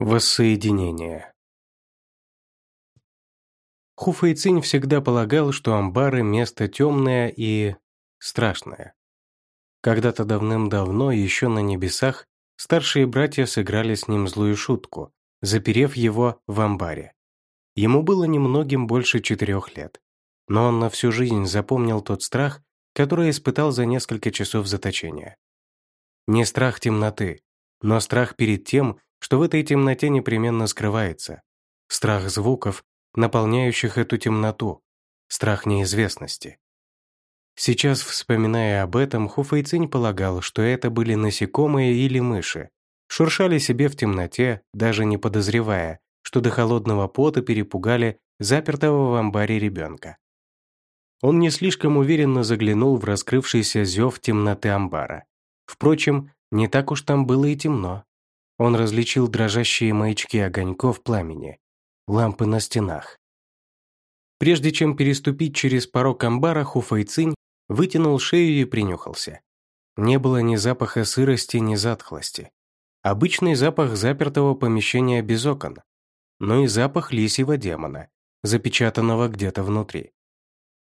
Воссоединение. Ху Фэйцинь всегда полагал, что амбары – место темное и страшное. Когда-то давным-давно, еще на небесах, старшие братья сыграли с ним злую шутку, заперев его в амбаре. Ему было немногим больше четырех лет, но он на всю жизнь запомнил тот страх, который испытал за несколько часов заточения. Не страх темноты, но страх перед тем, что в этой темноте непременно скрывается. Страх звуков, наполняющих эту темноту, страх неизвестности. Сейчас, вспоминая об этом, Хуфэйцинь полагал, что это были насекомые или мыши, шуршали себе в темноте, даже не подозревая, что до холодного пота перепугали запертого в амбаре ребенка. Он не слишком уверенно заглянул в раскрывшийся зев темноты амбара. Впрочем, не так уж там было и темно. Он различил дрожащие маячки огоньков пламени, лампы на стенах. Прежде чем переступить через порог амбара, Хуфайцинь вытянул шею и принюхался. Не было ни запаха сырости, ни затхлости. Обычный запах запертого помещения без окон, но и запах лисьего демона, запечатанного где-то внутри.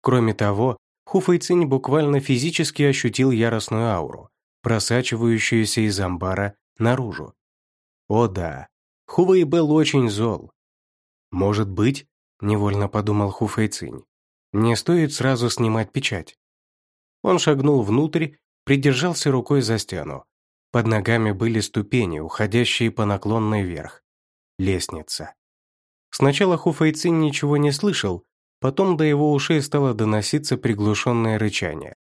Кроме того, Хуфайцинь буквально физически ощутил яростную ауру, просачивающуюся из амбара наружу. О да, Хувей был очень зол. Может быть, невольно подумал Хуфэйцинь, не стоит сразу снимать печать. Он шагнул внутрь, придержался рукой за стену. Под ногами были ступени, уходящие по наклонной вверх. Лестница. Сначала Хуфэйцинь ничего не слышал, потом до его ушей стало доноситься приглушенное рычание.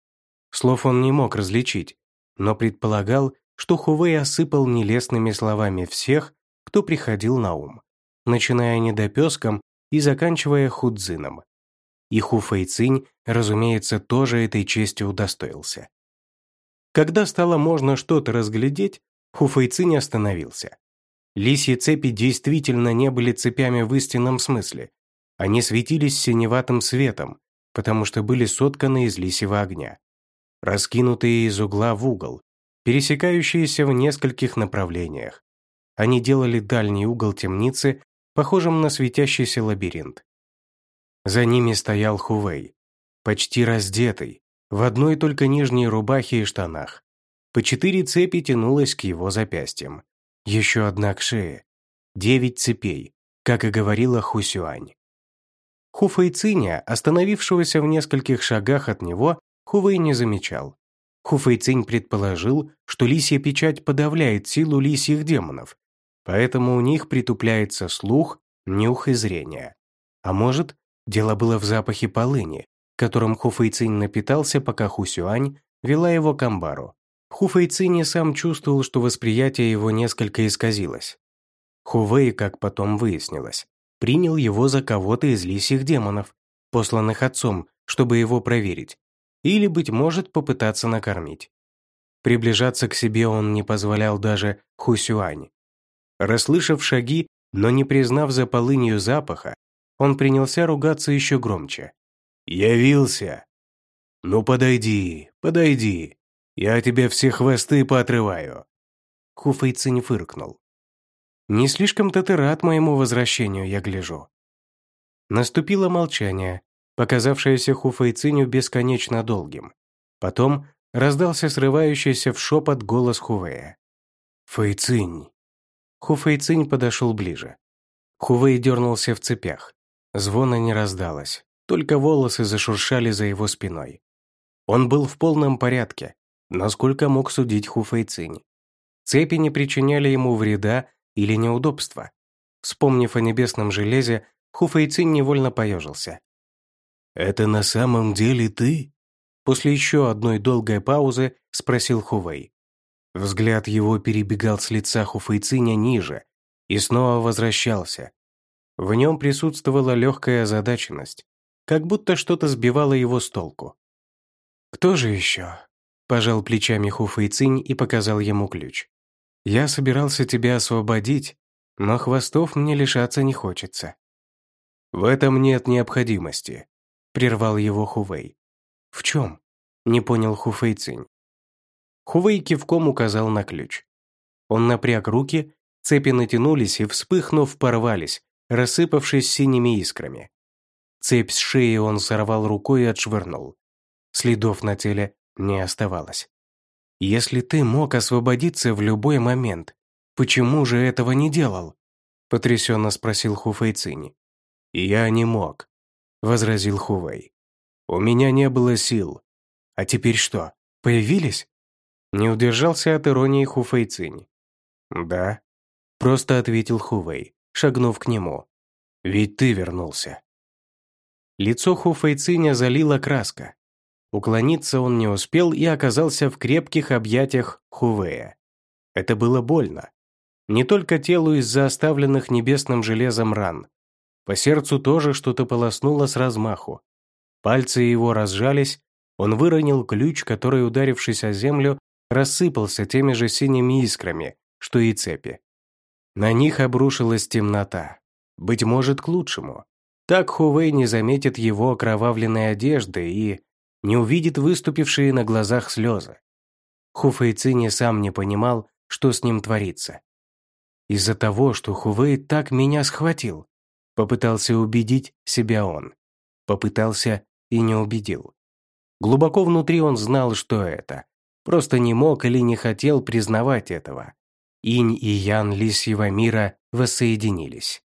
Слов он не мог различить, но предполагал, что Хувей осыпал нелестными словами всех, кто приходил на ум, начиная недопеском и заканчивая худзином. И Хуфэйцинь, разумеется, тоже этой честью удостоился. Когда стало можно что-то разглядеть, Хуфэйцинь остановился. Лисьи цепи действительно не были цепями в истинном смысле. Они светились синеватым светом, потому что были сотканы из лисьего огня. Раскинутые из угла в угол, пересекающиеся в нескольких направлениях. Они делали дальний угол темницы похожим на светящийся лабиринт. За ними стоял Хувей, почти раздетый, в одной только нижней рубахе и штанах. По четыре цепи тянулось к его запястьям. Еще одна к шее. Девять цепей, как и говорила Хусюань. Хуфэй Циня, остановившегося в нескольких шагах от него, Хувей не замечал. Хуфэйцинь предположил, что лисья печать подавляет силу лисьих демонов, поэтому у них притупляется слух, нюх и зрение. А может, дело было в запахе полыни, которым Хуфэйцинь напитался, пока Хусюань вела его к амбару. Хуфэйцинь и сам чувствовал, что восприятие его несколько исказилось. Хувей, как потом выяснилось, принял его за кого-то из лисьих демонов, посланных отцом, чтобы его проверить, или, быть может, попытаться накормить. Приближаться к себе он не позволял даже Хусюань. Расслышав шаги, но не признав за полынью запаха, он принялся ругаться еще громче. «Явился! Ну подойди, подойди, я тебе все хвосты поотрываю!» Хуфэйцинь фыркнул. «Не слишком-то ты рад моему возвращению, я гляжу». Наступило молчание, показавшееся Хуфэйциню бесконечно долгим. Потом раздался срывающийся в шепот голос Хувея. «Фэйцинь!» Хуфэйцинь подошел ближе. Хувей дернулся в цепях. Звона не раздалось, только волосы зашуршали за его спиной. Он был в полном порядке, насколько мог судить Хуфэйцинь. Цепи не причиняли ему вреда или неудобства. Вспомнив о небесном железе, Хуфэйцинь невольно поежился. «Это на самом деле ты?» После еще одной долгой паузы спросил Хувей. Взгляд его перебегал с лица Хуфейциня ниже и снова возвращался. В нем присутствовала легкая озадаченность, как будто что-то сбивало его с толку. «Кто же еще?» – пожал плечами Хуфейцинь и показал ему ключ. «Я собирался тебя освободить, но хвостов мне лишаться не хочется». «В этом нет необходимости», прервал его Хувей. «В чем?» – не понял Хуфэй Цинь. Хувей кивком указал на ключ. Он напряг руки Цепи натянулись и, вспыхнув, порвались, рассыпавшись синими искрами. Цепь с шеи он сорвал рукой и отшвырнул. Следов на теле не оставалось. «Если ты мог освободиться в любой момент, почему же этого не делал?» потрясенно спросил Хуфэй Цини. «Я не мог», — возразил Хувей. «У меня не было сил. А теперь что, появились?» Не удержался от иронии Хуфэй Цинь. «Да», — просто ответил Хувей, шагнув к нему. «Ведь ты вернулся». Лицо Хуфэй Циня залила краска. Уклониться он не успел и оказался в крепких объятиях Хувея. Это было больно. Не только телу из-за оставленных небесным железом ран. По сердцу тоже что-то полоснуло с размаху. Пальцы его разжались, он выронил ключ, который, ударившись о землю, рассыпался теми же синими искрами, что и цепи. На них обрушилась темнота. Быть может, к лучшему. Так Хувей не заметит его окровавленной одежды и не увидит выступившие на глазах слезы. Хуфейцини сам не понимал, что с ним творится. Из-за того, что Хувей так меня схватил. Попытался убедить себя он. Попытался и не убедил. Глубоко внутри он знал, что это. Просто не мог или не хотел признавать этого. Инь и Ян Лисьего мира воссоединились.